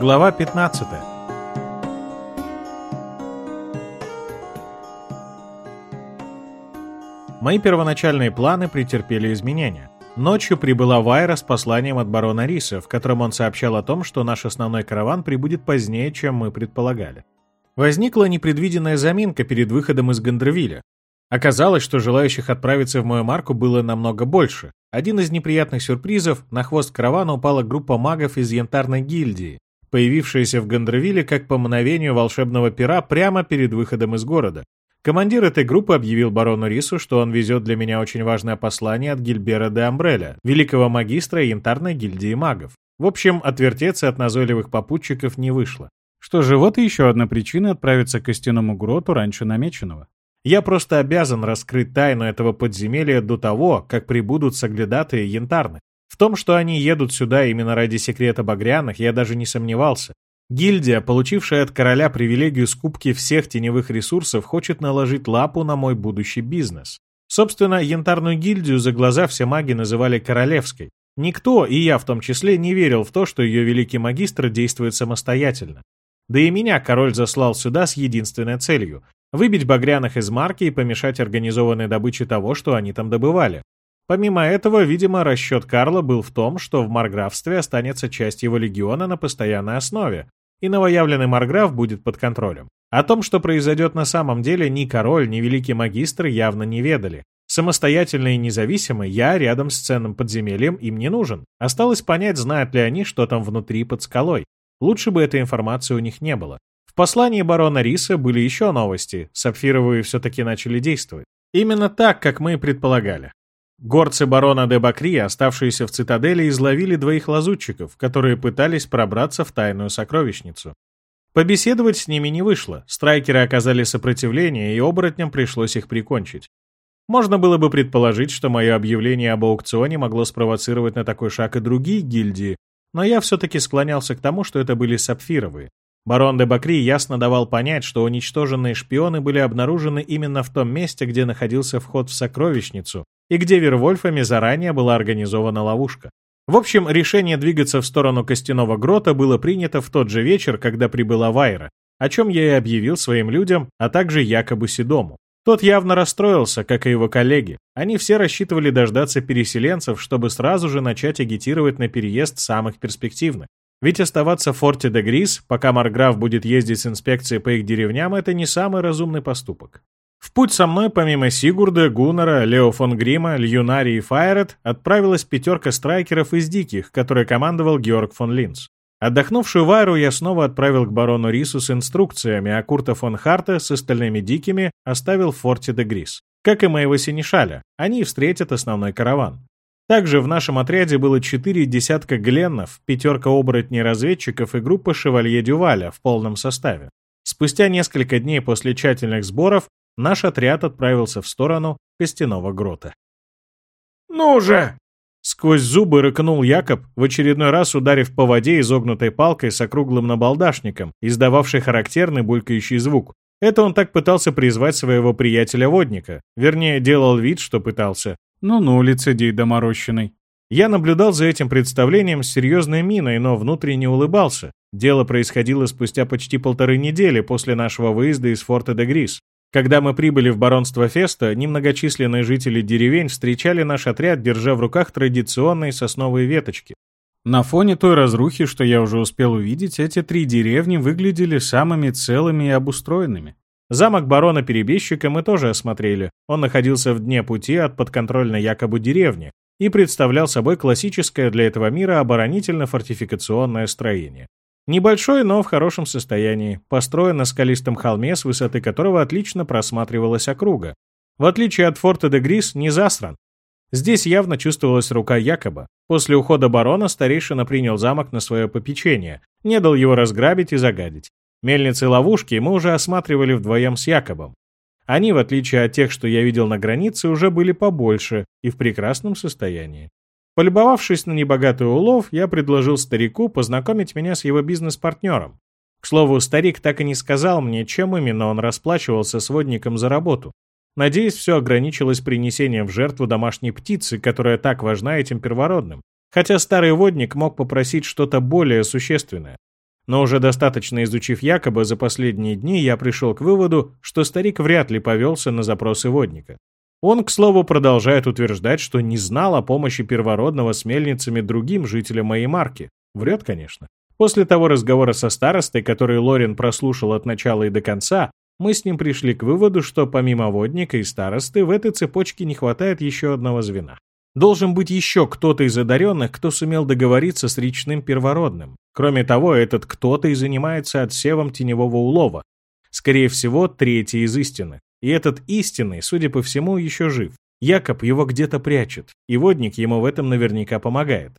Глава 15 Мои первоначальные планы претерпели изменения. Ночью прибыла Вайра с посланием от барона Риса, в котором он сообщал о том, что наш основной караван прибудет позднее, чем мы предполагали. Возникла непредвиденная заминка перед выходом из Гандервиля. Оказалось, что желающих отправиться в мою марку было намного больше. Один из неприятных сюрпризов – на хвост каравана упала группа магов из Янтарной гильдии, появившаяся в Гандервилле как по мановению волшебного пера прямо перед выходом из города. Командир этой группы объявил барону Рису, что он везет для меня очень важное послание от Гильбера де Амбреля, великого магистра Янтарной гильдии магов. В общем, отвертеться от назойливых попутчиков не вышло. Что же, вот и еще одна причина отправиться к костяному гроту раньше намеченного. Я просто обязан раскрыть тайну этого подземелья до того, как прибудут соглядатые янтарных. Том, что они едут сюда именно ради секрета багряных, я даже не сомневался. Гильдия, получившая от короля привилегию скупки всех теневых ресурсов, хочет наложить лапу на мой будущий бизнес. Собственно, янтарную гильдию за глаза все маги называли королевской. Никто, и я в том числе, не верил в то, что ее великий магистр действует самостоятельно. Да и меня король заслал сюда с единственной целью – выбить багряных из марки и помешать организованной добыче того, что они там добывали. Помимо этого, видимо, расчет Карла был в том, что в Марграфстве останется часть его легиона на постоянной основе, и новоявленный Марграф будет под контролем. О том, что произойдет на самом деле, ни король, ни великий магистр явно не ведали. Самостоятельно и независимо я рядом с ценным подземельем им не нужен. Осталось понять, знают ли они, что там внутри под скалой. Лучше бы этой информации у них не было. В послании барона Риса были еще новости, сапфировые все-таки начали действовать. Именно так, как мы и предполагали. Горцы барона де Бакри, оставшиеся в цитадели, изловили двоих лазутчиков, которые пытались пробраться в тайную сокровищницу. Побеседовать с ними не вышло, страйкеры оказали сопротивление, и оборотням пришлось их прикончить. Можно было бы предположить, что мое объявление об аукционе могло спровоцировать на такой шаг и другие гильдии, но я все-таки склонялся к тому, что это были сапфировые. Барон де Бакри ясно давал понять, что уничтоженные шпионы были обнаружены именно в том месте, где находился вход в сокровищницу, и где Вервольфами заранее была организована ловушка. В общем, решение двигаться в сторону Костяного грота было принято в тот же вечер, когда прибыла Вайра, о чем я и объявил своим людям, а также якобы Седому. Тот явно расстроился, как и его коллеги. Они все рассчитывали дождаться переселенцев, чтобы сразу же начать агитировать на переезд самых перспективных. Ведь оставаться в форте де Грис, пока Марграф будет ездить с инспекцией по их деревням, это не самый разумный поступок. В путь со мной, помимо Сигурда, Гуннера, Лео фон Грима, Льюнари и Файрет, отправилась пятерка страйкеров из Диких, которой командовал Георг фон Линц. Отдохнувшую Вайру я снова отправил к барону Рису с инструкциями, а Курта фон Харта с остальными дикими оставил в форте де Грис. Как и моего синешаля, они встретят основной караван. Также в нашем отряде было четыре десятка гленнов, пятерка оборотней-разведчиков и группа шевалье Дюваля в полном составе. Спустя несколько дней после тщательных сборов наш отряд отправился в сторону Костяного грота. «Ну же!» Сквозь зубы рыкнул Якоб, в очередной раз ударив по воде изогнутой палкой с округлым набалдашником, издававший характерный булькающий звук. Это он так пытался призвать своего приятеля-водника. Вернее, делал вид, что пытался. Ну-ну, лицедей доморощенный. Я наблюдал за этим представлением с серьезной миной, но внутренне улыбался. Дело происходило спустя почти полторы недели после нашего выезда из форта де Грис. Когда мы прибыли в баронство Феста, немногочисленные жители деревень встречали наш отряд, держа в руках традиционные сосновые веточки. На фоне той разрухи, что я уже успел увидеть, эти три деревни выглядели самыми целыми и обустроенными. Замок барона-перебежчика мы тоже осмотрели. Он находился в дне пути от подконтрольной якобы деревни и представлял собой классическое для этого мира оборонительно-фортификационное строение. Небольшой, но в хорошем состоянии, построен на скалистом холме, с высоты которого отлично просматривалась округа. В отличие от форта де Грис, не засран. Здесь явно чувствовалась рука Якоба. После ухода барона старейшина принял замок на свое попечение, не дал его разграбить и загадить. Мельницы ловушки мы уже осматривали вдвоем с Якобом. Они, в отличие от тех, что я видел на границе, уже были побольше и в прекрасном состоянии. Полюбовавшись на небогатый улов, я предложил старику познакомить меня с его бизнес-партнером. К слову, старик так и не сказал мне, чем именно он расплачивался с водником за работу. Надеюсь, все ограничилось принесением в жертву домашней птицы, которая так важна этим первородным. Хотя старый водник мог попросить что-то более существенное. Но уже достаточно изучив якобы за последние дни, я пришел к выводу, что старик вряд ли повелся на запросы водника. Он, к слову, продолжает утверждать, что не знал о помощи первородного с мельницами другим жителям моей марки. Врет, конечно. После того разговора со старостой, который Лорин прослушал от начала и до конца, мы с ним пришли к выводу, что помимо водника и старосты в этой цепочке не хватает еще одного звена. Должен быть еще кто-то из одаренных, кто сумел договориться с речным первородным. Кроме того, этот кто-то и занимается отсевом теневого улова. Скорее всего, третий из истины. И этот истинный, судя по всему, еще жив. Якоб его где-то прячет, и водник ему в этом наверняка помогает.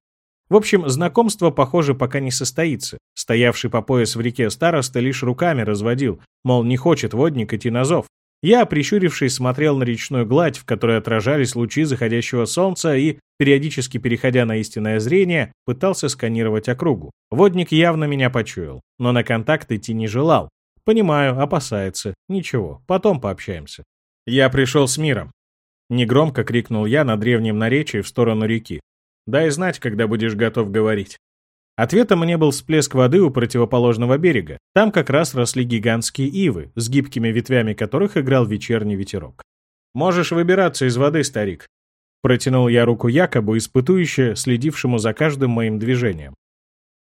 В общем, знакомство, похоже, пока не состоится. Стоявший по пояс в реке староста лишь руками разводил, мол, не хочет водник идти на зов. Я, прищурившись, смотрел на речную гладь, в которой отражались лучи заходящего солнца и, периодически переходя на истинное зрение, пытался сканировать округу. Водник явно меня почуял, но на контакт идти не желал. Понимаю, опасается. Ничего, потом пообщаемся. Я пришел с миром. Негромко крикнул я на древнем наречии в сторону реки. Дай знать, когда будешь готов говорить. Ответом мне был всплеск воды у противоположного берега. Там как раз росли гигантские ивы, с гибкими ветвями которых играл вечерний ветерок. «Можешь выбираться из воды, старик», Протянул я руку якобы испытующе, следившему за каждым моим движением.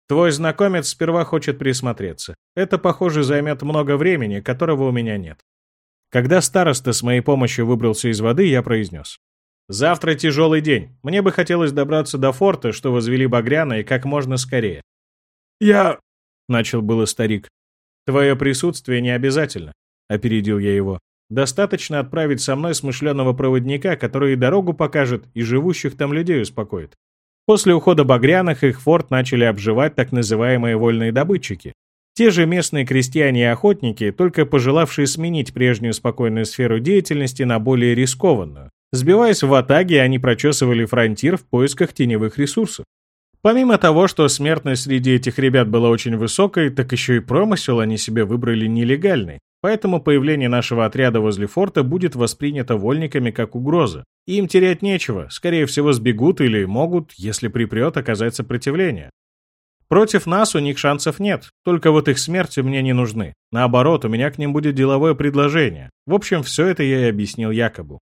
Твой знакомец сперва хочет присмотреться. Это, похоже, займет много времени, которого у меня нет. Когда староста с моей помощью выбрался из воды, я произнес. Завтра тяжелый день. Мне бы хотелось добраться до форта, что возвели Багряна, и как можно скорее. Я... Начал было старик. Твое присутствие не обязательно, опередил я его. Достаточно отправить со мной смышленого проводника, который и дорогу покажет, и живущих там людей успокоит. После ухода Багряных их форт начали обживать так называемые вольные добытчики. Те же местные крестьяне и охотники, только пожелавшие сменить прежнюю спокойную сферу деятельности на более рискованную. Сбиваясь в атаге, они прочесывали фронтир в поисках теневых ресурсов. Помимо того, что смертность среди этих ребят была очень высокой, так еще и промысел они себе выбрали нелегальный. Поэтому появление нашего отряда возле форта будет воспринято вольниками как угроза. Им терять нечего, скорее всего сбегут или могут, если припрет, оказать сопротивление. Против нас у них шансов нет, только вот их смерти мне не нужны. Наоборот, у меня к ним будет деловое предложение. В общем, все это я и объяснил Якобу.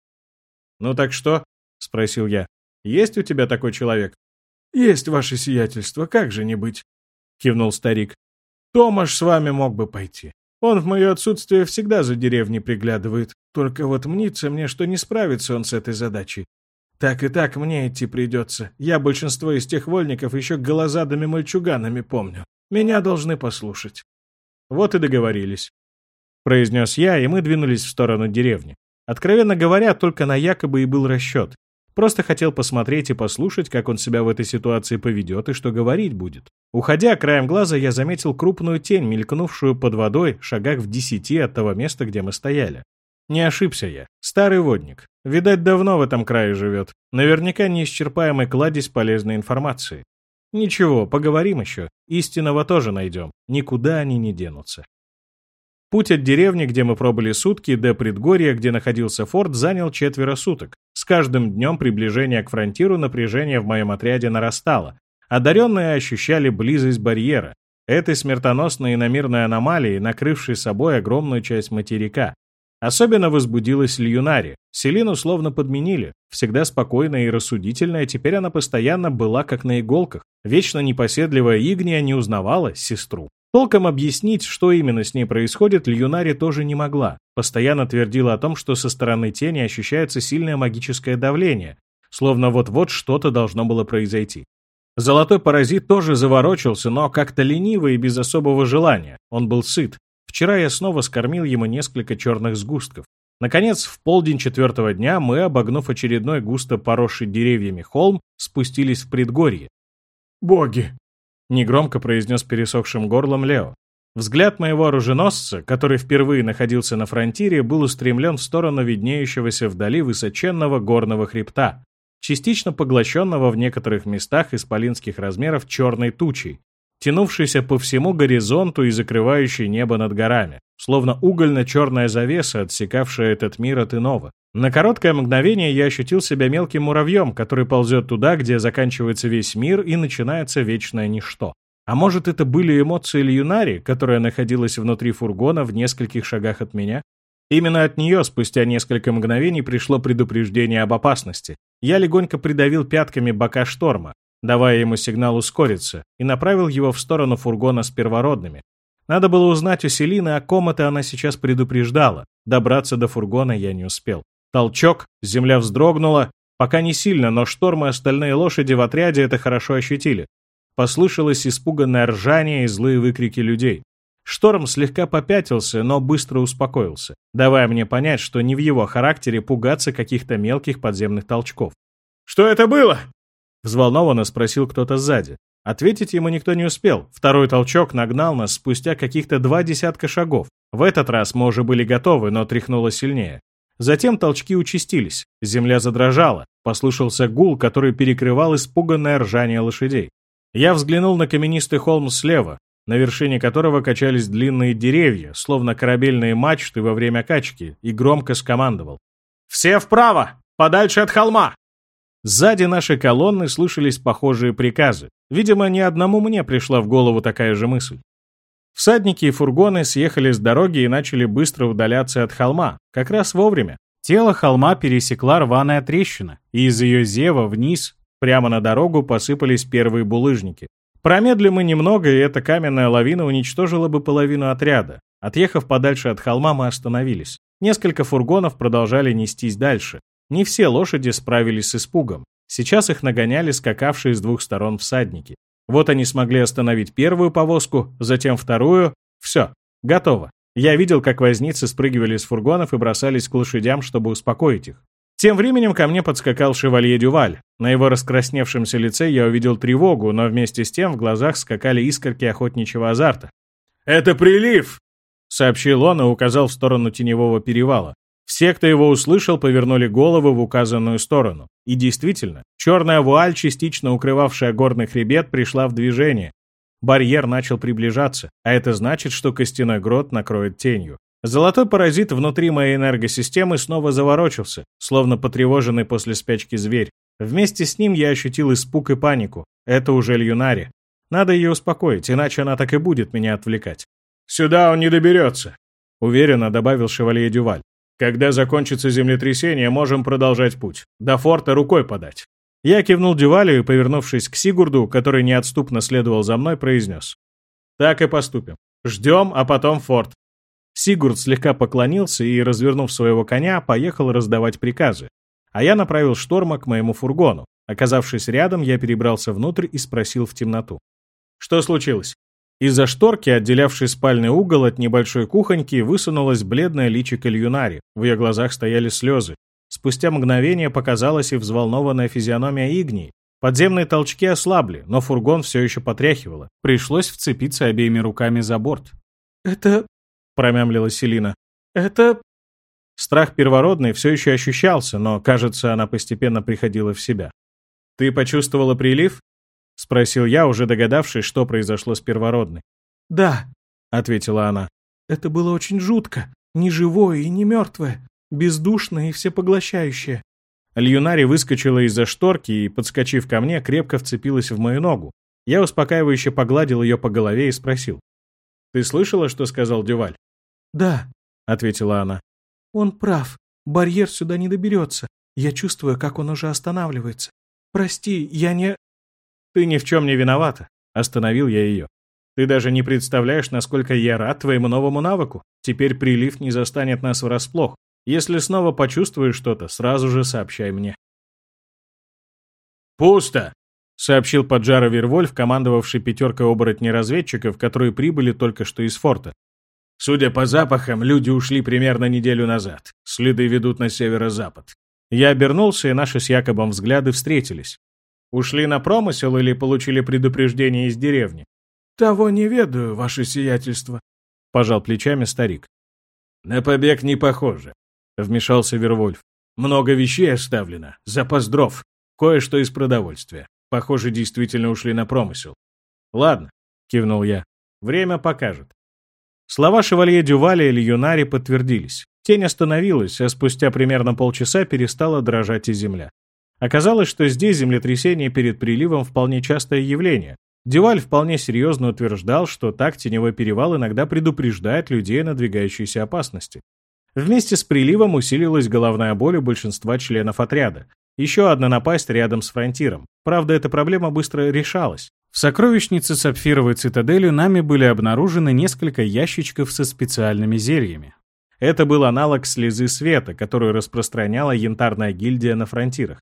«Ну так что?» — спросил я. «Есть у тебя такой человек?» «Есть ваше сиятельство, как же не быть?» — кивнул старик. «Томаш с вами мог бы пойти. Он в мое отсутствие всегда за деревней приглядывает. Только вот мнится мне, что не справится он с этой задачей. Так и так мне идти придется. Я большинство из тех вольников еще голозадыми мальчуганами помню. Меня должны послушать». «Вот и договорились», — произнес я, и мы двинулись в сторону деревни. Откровенно говоря, только на якобы и был расчет. Просто хотел посмотреть и послушать, как он себя в этой ситуации поведет и что говорить будет. Уходя, краем глаза я заметил крупную тень, мелькнувшую под водой, шагах в десяти от того места, где мы стояли. Не ошибся я. Старый водник. Видать, давно в этом крае живет. Наверняка неисчерпаемый кладезь полезной информации. Ничего, поговорим еще. Истинного тоже найдем. Никуда они не денутся. Путь от деревни, где мы пробыли сутки, до предгорья, где находился форт, занял четверо суток. С каждым днем приближения к фронтиру напряжение в моем отряде нарастало. Одаренные ощущали близость барьера, этой смертоносной иномирной аномалии, накрывшей собой огромную часть материка. Особенно возбудилась Льюнари. Селину словно подменили. Всегда спокойная и рассудительная, теперь она постоянно была как на иголках. Вечно непоседливая Игния не узнавала сестру. Толком объяснить, что именно с ней происходит, Льюнари тоже не могла. Постоянно твердила о том, что со стороны тени ощущается сильное магическое давление, словно вот-вот что-то должно было произойти. Золотой паразит тоже заворочился, но как-то лениво и без особого желания. Он был сыт. Вчера я снова скормил ему несколько черных сгустков. Наконец, в полдень четвертого дня мы, обогнув очередной густо поросший деревьями холм, спустились в предгорье. «Боги!» Негромко произнес пересохшим горлом Лео. Взгляд моего оруженосца, который впервые находился на фронтире, был устремлен в сторону виднеющегося вдали высоченного горного хребта, частично поглощенного в некоторых местах исполинских размеров черной тучей, тянувшейся по всему горизонту и закрывающей небо над горами, словно угольно-черная завеса, отсекавшая этот мир от иного. На короткое мгновение я ощутил себя мелким муравьем, который ползет туда, где заканчивается весь мир и начинается вечное ничто. А может, это были эмоции Льюнари, которая находилась внутри фургона в нескольких шагах от меня? Именно от нее спустя несколько мгновений пришло предупреждение об опасности. Я легонько придавил пятками бока шторма, давая ему сигнал ускориться, и направил его в сторону фургона с первородными. Надо было узнать у Селины, о ком это она сейчас предупреждала. Добраться до фургона я не успел. Толчок, земля вздрогнула, пока не сильно, но шторм и остальные лошади в отряде это хорошо ощутили. Послышалось испуганное ржание и злые выкрики людей. Шторм слегка попятился, но быстро успокоился, давая мне понять, что не в его характере пугаться каких-то мелких подземных толчков. «Что это было?» — взволнованно спросил кто-то сзади. Ответить ему никто не успел. Второй толчок нагнал нас спустя каких-то два десятка шагов. В этот раз мы уже были готовы, но тряхнуло сильнее. Затем толчки участились. Земля задрожала. Послышался гул, который перекрывал испуганное ржание лошадей. Я взглянул на каменистый холм слева, на вершине которого качались длинные деревья, словно корабельные мачты во время качки, и громко скомандовал. «Все вправо! Подальше от холма!» Сзади нашей колонны слышались похожие приказы. Видимо, ни одному мне пришла в голову такая же мысль. Всадники и фургоны съехали с дороги и начали быстро удаляться от холма, как раз вовремя. Тело холма пересекла рваная трещина, и из ее зева вниз, прямо на дорогу, посыпались первые булыжники. Промедли мы немного, и эта каменная лавина уничтожила бы половину отряда. Отъехав подальше от холма, мы остановились. Несколько фургонов продолжали нестись дальше. Не все лошади справились с испугом. Сейчас их нагоняли скакавшие с двух сторон всадники. Вот они смогли остановить первую повозку, затем вторую. Все, готово. Я видел, как возницы спрыгивали с фургонов и бросались к лошадям, чтобы успокоить их. Тем временем ко мне подскакал шевалье Дюваль. На его раскрасневшемся лице я увидел тревогу, но вместе с тем в глазах скакали искорки охотничьего азарта. «Это прилив!» — сообщил он и указал в сторону теневого перевала. Все, кто его услышал, повернули головы в указанную сторону. И действительно, черная вуаль, частично укрывавшая горный хребет, пришла в движение. Барьер начал приближаться, а это значит, что костяной грот накроет тенью. Золотой паразит внутри моей энергосистемы снова заворочился, словно потревоженный после спячки зверь. Вместе с ним я ощутил испуг и панику. Это уже Льюнари. Надо ее успокоить, иначе она так и будет меня отвлекать. «Сюда он не доберется», — уверенно добавил шевалье Дюваль. «Когда закончится землетрясение, можем продолжать путь. До форта рукой подать». Я кивнул Дювалю и, повернувшись к Сигурду, который неотступно следовал за мной, произнес. «Так и поступим. Ждем, а потом форт. Сигурд слегка поклонился и, развернув своего коня, поехал раздавать приказы. А я направил шторма к моему фургону. Оказавшись рядом, я перебрался внутрь и спросил в темноту. «Что случилось?» Из-за шторки, отделявшей спальный угол от небольшой кухоньки, высунулась бледная личико Льюнари. В ее глазах стояли слезы. Спустя мгновение показалась и взволнованная физиономия Игнии. Подземные толчки ослабли, но фургон все еще потряхивало. Пришлось вцепиться обеими руками за борт. «Это — промямлила Селина. «Это...» Страх первородный все еще ощущался, но, кажется, она постепенно приходила в себя. «Ты почувствовала прилив?» — спросил я, уже догадавшись, что произошло с первородной. «Да», — ответила она. «Это было очень жутко. Не живое и не мертвое. Бездушное и всепоглощающее». Льюнари выскочила из-за шторки и, подскочив ко мне, крепко вцепилась в мою ногу. Я успокаивающе погладил ее по голове и спросил. «Ты слышала, что сказал Дюваль?» «Да», — ответила она. «Он прав. Барьер сюда не доберется. Я чувствую, как он уже останавливается. Прости, я не...» «Ты ни в чем не виновата», — остановил я ее. «Ты даже не представляешь, насколько я рад твоему новому навыку. Теперь прилив не застанет нас врасплох. Если снова почувствуешь что-то, сразу же сообщай мне». «Пусто!» — сообщил Поджара Вервольф, командовавший пятеркой оборотней-разведчиков, которые прибыли только что из форта. Судя по запахам, люди ушли примерно неделю назад. Следы ведут на северо-запад. Я обернулся, и наши с Якобом взгляды встретились. Ушли на промысел или получили предупреждение из деревни? Того не ведаю, ваше сиятельство. Пожал плечами старик. На побег не похоже, вмешался Вервольф. Много вещей оставлено, запас дров, кое-что из продовольствия. Похоже, действительно ушли на промысел. Ладно, кивнул я. Время покажет. Слова шевалье Дюваля или Юнари подтвердились. Тень остановилась, а спустя примерно полчаса перестала дрожать и земля. Оказалось, что здесь землетрясение перед приливом вполне частое явление. Дюваль вполне серьезно утверждал, что так теневой перевал иногда предупреждает людей о надвигающейся опасности. Вместе с приливом усилилась головная боль у большинства членов отряда. Еще одна напасть рядом с фронтиром. Правда, эта проблема быстро решалась. В сокровищнице Сапфировой цитадели нами были обнаружены несколько ящичков со специальными зельями. Это был аналог слезы света, которую распространяла янтарная гильдия на фронтирах.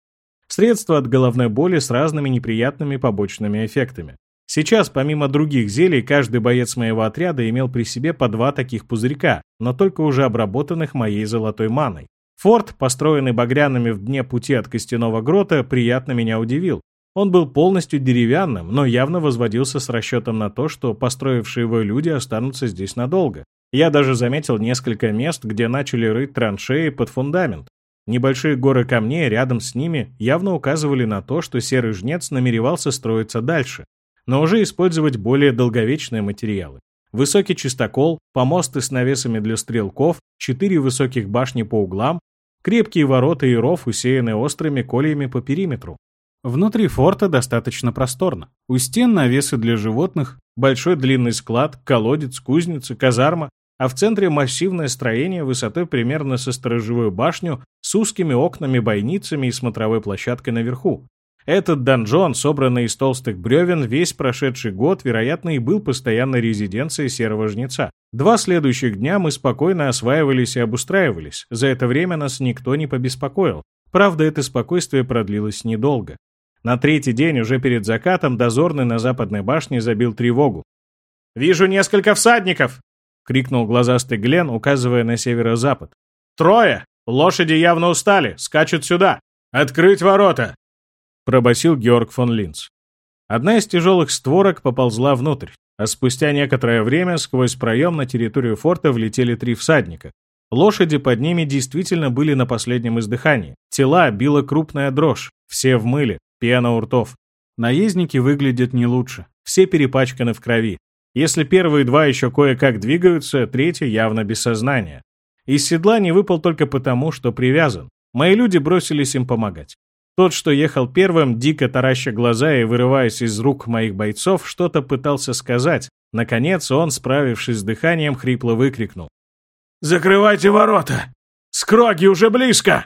Средство от головной боли с разными неприятными побочными эффектами. Сейчас, помимо других зелий, каждый боец моего отряда имел при себе по два таких пузырька, но только уже обработанных моей золотой маной. Форт, построенный багряными в дне пути от костяного грота, приятно меня удивил. Он был полностью деревянным, но явно возводился с расчетом на то, что построившие его люди останутся здесь надолго. Я даже заметил несколько мест, где начали рыть траншеи под фундамент. Небольшие горы камней рядом с ними явно указывали на то, что серый жнец намеревался строиться дальше но уже использовать более долговечные материалы. Высокий чистокол, помосты с навесами для стрелков, четыре высоких башни по углам, крепкие ворота и ров, усеянные острыми кольями по периметру. Внутри форта достаточно просторно. У стен навесы для животных, большой длинный склад, колодец, кузница, казарма, а в центре массивное строение высотой примерно со сторожевую башню с узкими окнами-бойницами и смотровой площадкой наверху, этот донжон, собранный из толстых бревен, весь прошедший год, вероятно, и был постоянной резиденцией серого жнеца. Два следующих дня мы спокойно осваивались и обустраивались. За это время нас никто не побеспокоил. Правда, это спокойствие продлилось недолго. На третий день, уже перед закатом, дозорный на западной башне забил тревогу. «Вижу несколько всадников!» — крикнул глазастый Глен, указывая на северо-запад. «Трое! Лошади явно устали, скачут сюда! Открыть ворота!» — пробасил Георг фон Линц. Одна из тяжелых створок поползла внутрь, а спустя некоторое время сквозь проем на территорию форта влетели три всадника. Лошади под ними действительно были на последнем издыхании. Тела била крупная дрожь, все в мыле, пена у ртов. Наездники выглядят не лучше, все перепачканы в крови. Если первые два еще кое-как двигаются, третий явно без сознания. Из седла не выпал только потому, что привязан. Мои люди бросились им помогать. Тот, что ехал первым, дико тараща глаза и вырываясь из рук моих бойцов, что-то пытался сказать. Наконец он, справившись с дыханием, хрипло выкрикнул. «Закрывайте ворота! Скроги уже близко!»